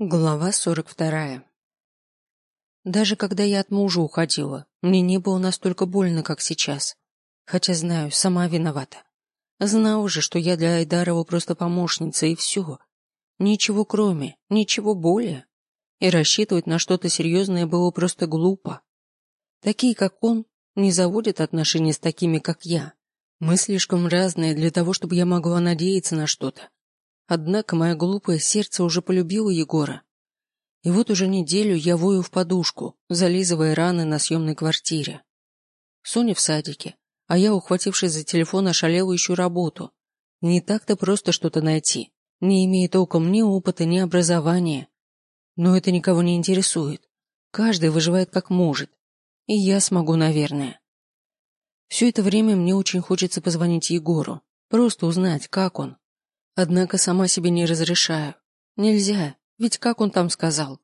Глава сорок вторая. Даже когда я от мужа уходила, мне не было настолько больно, как сейчас. Хотя знаю, сама виновата. Знала же, что я для Айдарова просто помощница, и все. Ничего кроме, ничего более. И рассчитывать на что-то серьезное было просто глупо. Такие, как он, не заводят отношения с такими, как я. Мы слишком разные для того, чтобы я могла надеяться на что-то. Однако мое глупое сердце уже полюбило Егора. И вот уже неделю я вою в подушку, зализывая раны на съемной квартире. Соня в садике, а я, ухватившись за телефон, ошалела ищу работу. Не так-то просто что-то найти, не имея толком ни опыта, ни образования. Но это никого не интересует. Каждый выживает как может. И я смогу, наверное. Все это время мне очень хочется позвонить Егору, просто узнать, как он. Однако сама себе не разрешаю. Нельзя, ведь как он там сказал?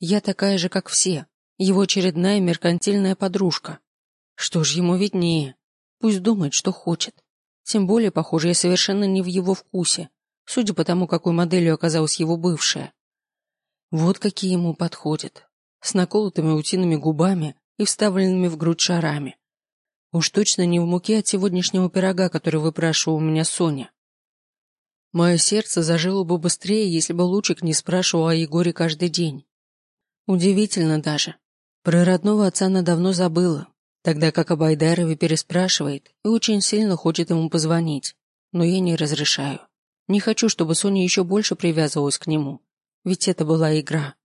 Я такая же, как все, его очередная меркантильная подружка. Что ж, ему виднее. Пусть думает, что хочет. Тем более, похоже, я совершенно не в его вкусе, судя по тому, какой моделью оказалась его бывшая. Вот какие ему подходят. С наколотыми утиными губами и вставленными в грудь шарами. Уж точно не в муке от сегодняшнего пирога, который выпрашивал у меня Соня. Мое сердце зажило бы быстрее, если бы Лучик не спрашивал о Егоре каждый день. Удивительно даже. Про родного отца она давно забыла, тогда как об Айдарове переспрашивает и очень сильно хочет ему позвонить. Но я не разрешаю. Не хочу, чтобы Соня еще больше привязывалась к нему. Ведь это была игра.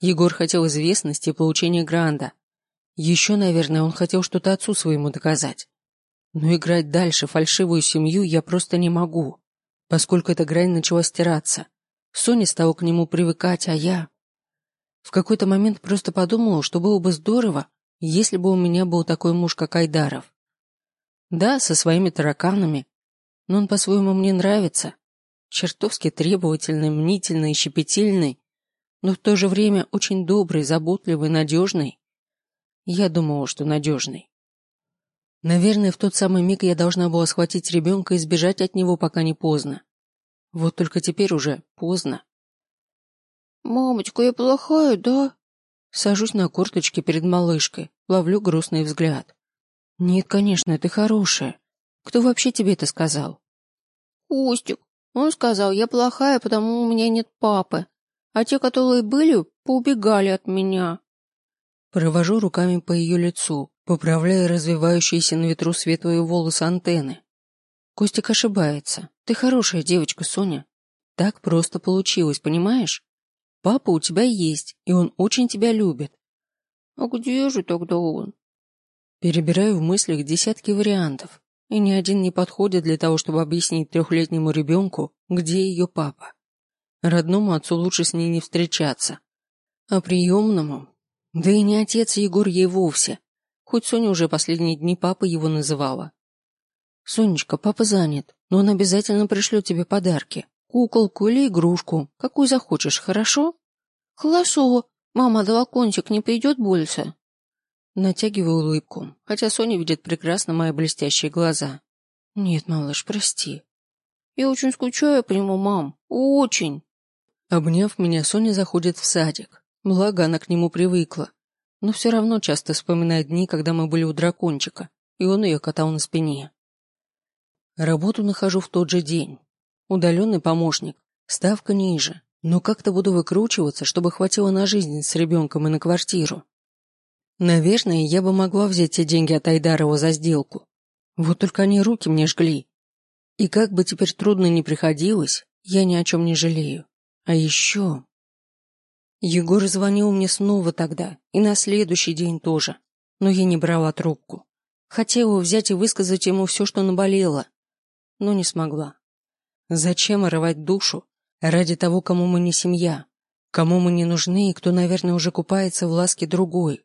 Егор хотел известности и получения гранда. Еще, наверное, он хотел что-то отцу своему доказать. Но играть дальше фальшивую семью я просто не могу поскольку эта грань начала стираться. Соня стала к нему привыкать, а я... В какой-то момент просто подумала, что было бы здорово, если бы у меня был такой муж, как Айдаров. Да, со своими тараканами, но он по-своему мне нравится. Чертовски требовательный, мнительный, щепетильный, но в то же время очень добрый, заботливый, надежный. Я думала, что надежный. Наверное, в тот самый миг я должна была схватить ребенка и сбежать от него, пока не поздно. Вот только теперь уже поздно. «Мамочка, я плохая, да?» Сажусь на корточки перед малышкой, ловлю грустный взгляд. «Нет, конечно, ты хорошая. Кто вообще тебе это сказал?» «Костик. Он сказал, я плохая, потому у меня нет папы. А те, которые были, поубегали от меня». Провожу руками по ее лицу, поправляя развивающиеся на ветру светлые волосы антенны. Костик ошибается. Ты хорошая девочка, Соня. Так просто получилось, понимаешь? Папа у тебя есть, и он очень тебя любит. А где же тогда он? Перебираю в мыслях десятки вариантов, и ни один не подходит для того, чтобы объяснить трехлетнему ребенку, где ее папа. Родному отцу лучше с ней не встречаться. А приемному? Да и не отец Егор ей вовсе, Хоть Соня уже последние дни папа его называла. «Сонечка, папа занят, но он обязательно пришлет тебе подарки. Куколку или игрушку, какую захочешь, хорошо?» «Хорошо. Мама, Долокончик не придет больше?» Натягиваю улыбку, хотя Соня видит прекрасно мои блестящие глаза. «Нет, малыш, прости». «Я очень скучаю по нему, мам. Очень». Обняв меня, Соня заходит в садик. Благо, она к нему привыкла но все равно часто вспоминает дни, когда мы были у дракончика, и он ее катал на спине. Работу нахожу в тот же день. Удаленный помощник, ставка ниже, но как-то буду выкручиваться, чтобы хватило на жизнь с ребенком и на квартиру. Наверное, я бы могла взять те деньги от Айдарова за сделку. Вот только они руки мне жгли. И как бы теперь трудно ни приходилось, я ни о чем не жалею. А еще... Егор звонил мне снова тогда, и на следующий день тоже, но я не брала трубку. Хотела взять и высказать ему все, что наболело, но не смогла. Зачем рвать душу ради того, кому мы не семья, кому мы не нужны и кто, наверное, уже купается в ласке другой?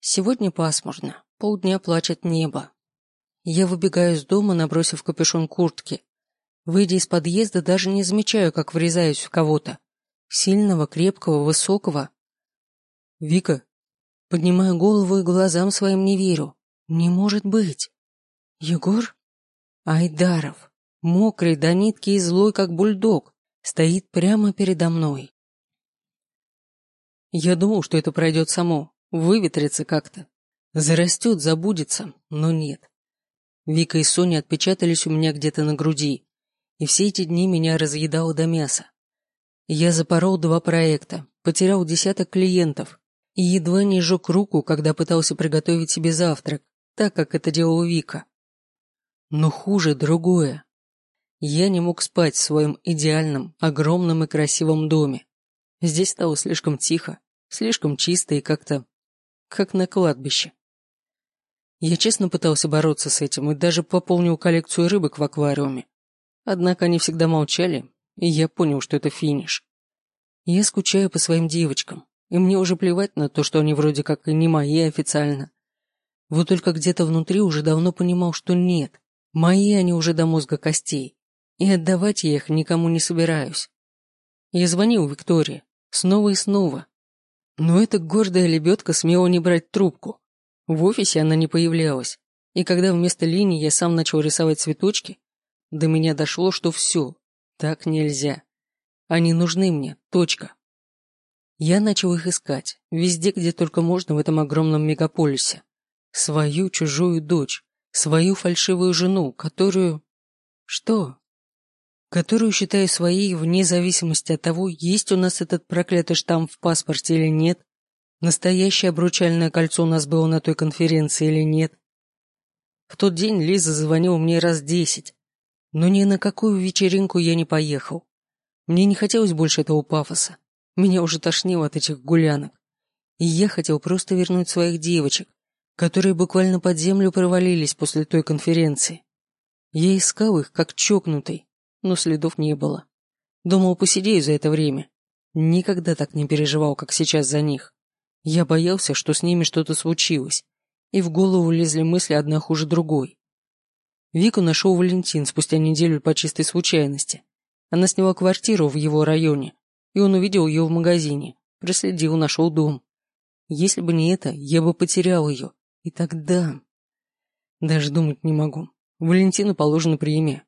Сегодня пасмурно, полдня плачет небо. Я выбегаю из дома, набросив капюшон куртки. Выйдя из подъезда, даже не замечаю, как врезаюсь в кого-то. Сильного, крепкого, высокого. Вика. Поднимаю голову и глазам своим не верю. Не может быть. Егор? Айдаров. Мокрый до нитки и злой, как бульдог. Стоит прямо передо мной. Я думал, что это пройдет само, выветрится как-то. Зарастет, забудется, но нет. Вика и Соня отпечатались у меня где-то на груди, и все эти дни меня разъедало до мяса. Я запорол два проекта, потерял десяток клиентов и едва не сжег руку, когда пытался приготовить себе завтрак, так как это делала Вика. Но хуже другое. Я не мог спать в своем идеальном, огромном и красивом доме. Здесь стало слишком тихо, слишком чисто и как-то... как на кладбище. Я честно пытался бороться с этим и даже пополнил коллекцию рыбок в аквариуме. Однако они всегда молчали, и я понял, что это финиш. Я скучаю по своим девочкам, и мне уже плевать на то, что они вроде как и не мои официально. Вот только где-то внутри уже давно понимал, что нет, мои они уже до мозга костей, и отдавать я их никому не собираюсь. Я звонил Виктории, снова и снова. Но эта гордая лебедка смела не брать трубку. В офисе она не появлялась, и когда вместо линии я сам начал рисовать цветочки, до меня дошло, что все, так нельзя. Они нужны мне, точка. Я начал их искать, везде, где только можно в этом огромном мегаполисе. Свою чужую дочь, свою фальшивую жену, которую... Что? Которую считаю своей вне зависимости от того, есть у нас этот проклятый штамп в паспорте или нет, настоящее обручальное кольцо у нас было на той конференции или нет. В тот день Лиза звонила мне раз десять, но ни на какую вечеринку я не поехал. Мне не хотелось больше этого пафоса. Меня уже тошнило от этих гулянок. И я хотел просто вернуть своих девочек, которые буквально под землю провалились после той конференции. Я искал их, как чокнутый, но следов не было. Думал, посидею за это время. Никогда так не переживал, как сейчас за них. Я боялся, что с ними что-то случилось, и в голову лезли мысли одна хуже другой. Вику нашел Валентин спустя неделю по чистой случайности. Она сняла квартиру в его районе, и он увидел ее в магазине, проследил, нашел дом. Если бы не это, я бы потерял ее. И тогда... Даже думать не могу. Валентину положено премия.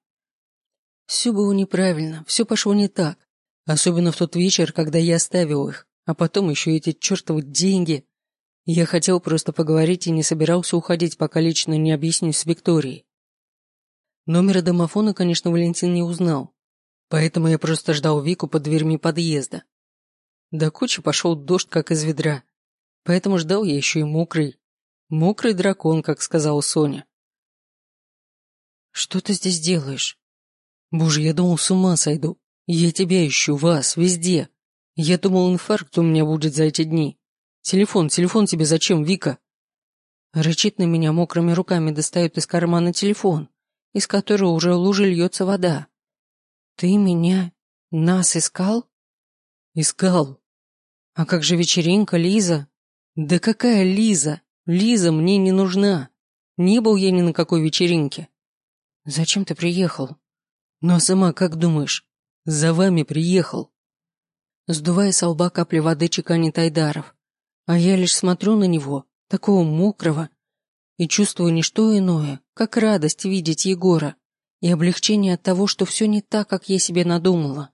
Все было неправильно, все пошло не так. Особенно в тот вечер, когда я оставил их, а потом еще эти чертовы деньги. Я хотел просто поговорить и не собирался уходить, пока лично не объяснюсь с Викторией. Номера домофона, конечно, Валентин не узнал, поэтому я просто ждал Вику под дверьми подъезда. До кучи пошел дождь, как из ведра, поэтому ждал я еще и мокрый. Мокрый дракон, как сказала Соня. «Что ты здесь делаешь?» Боже, я думал, с ума сойду. Я тебя ищу, вас, везде. Я думал, инфаркт у меня будет за эти дни. Телефон, телефон тебе зачем, Вика? Рычит на меня мокрыми руками, достает из кармана телефон, из которого уже лужи льется вода. Ты меня, нас искал? Искал. А как же вечеринка, Лиза? Да какая Лиза? Лиза мне не нужна. Не был я ни на какой вечеринке. Зачем ты приехал? Но сама как думаешь? За вами приехал. Сдувая с лба капли воды, чеканит Айдаров. А я лишь смотрю на него, такого мокрого, и чувствую не что иное, как радость видеть Егора и облегчение от того, что все не так, как я себе надумала.